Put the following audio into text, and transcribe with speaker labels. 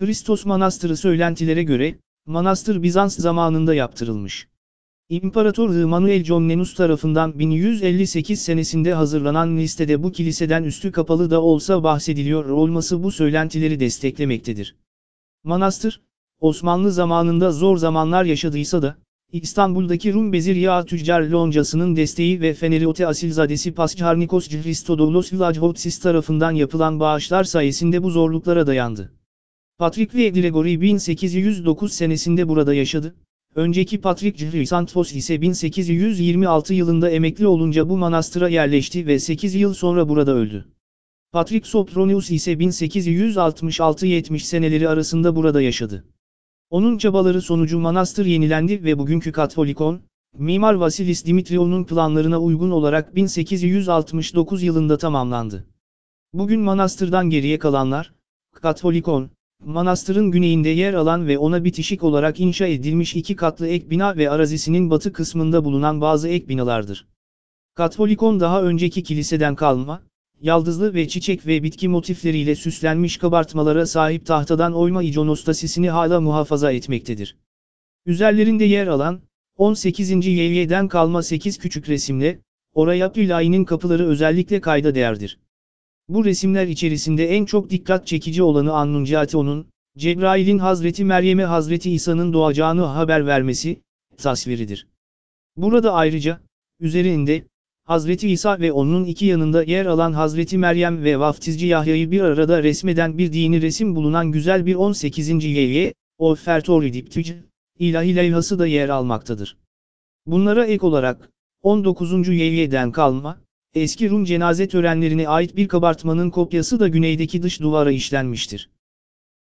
Speaker 1: Hristos Manastırı söylentilere göre, manastır Bizans zamanında yaptırılmış. İmparator Manuel Comnenus tarafından 1158 senesinde hazırlanan listede bu kiliseden üstü kapalı da olsa bahsediliyor olması bu söylentileri desteklemektedir. Manastır, Osmanlı zamanında zor zamanlar yaşadıysa da, İstanbul'daki Rum Bezir Yağ Tüccar Loncası'nın desteği ve Feneriote Asilzadesi Paskarnikos Christodoulos Vlachotsis tarafından yapılan bağışlar sayesinde bu zorluklara dayandı. Patrick ve Gregory 1809 senesinde burada yaşadı. Önceki Patrick Chrysanthos ise 1826 yılında emekli olunca bu manastıra yerleşti ve 8 yıl sonra burada öldü. Patrick Sopronius ise 1866-70 seneleri arasında burada yaşadı. Onun çabaları sonucu manastır yenilendi ve bugünkü Katolikon, Mimar Vasilis Dimitrio'nun planlarına uygun olarak 1869 yılında tamamlandı. Bugün manastırdan geriye kalanlar, Katolikon, manastırın güneyinde yer alan ve ona bitişik olarak inşa edilmiş iki katlı ek bina ve arazisinin batı kısmında bulunan bazı ek binalardır. Katolikon daha önceki kiliseden kalma, yaldızlı ve çiçek ve bitki motifleriyle süslenmiş kabartmalara sahip tahtadan oyma iconostasisini hala muhafaza etmektedir. Üzerlerinde yer alan, 18. Yevye'den kalma 8 küçük resimle, oraya Pülayi'nin kapıları özellikle kayda değerdir. Bu resimler içerisinde en çok dikkat çekici olanı Annuncation'un, Cebrail'in Hazreti Meryem'e Hazreti İsa'nın doğacağını haber vermesi, tasviridir. Burada ayrıca, üzerinde, Hazreti İsa ve onun iki yanında yer alan Hazreti Meryem ve vaftizci Yahya'yı bir arada resmeden bir dini resim bulunan güzel bir 18. yevye, Offertori diptüc, ilahi levhası da yer almaktadır. Bunlara ek olarak, 19. yevyeden kalma, eski Rum cenaze törenlerine ait bir kabartmanın kopyası da güneydeki dış duvara işlenmiştir.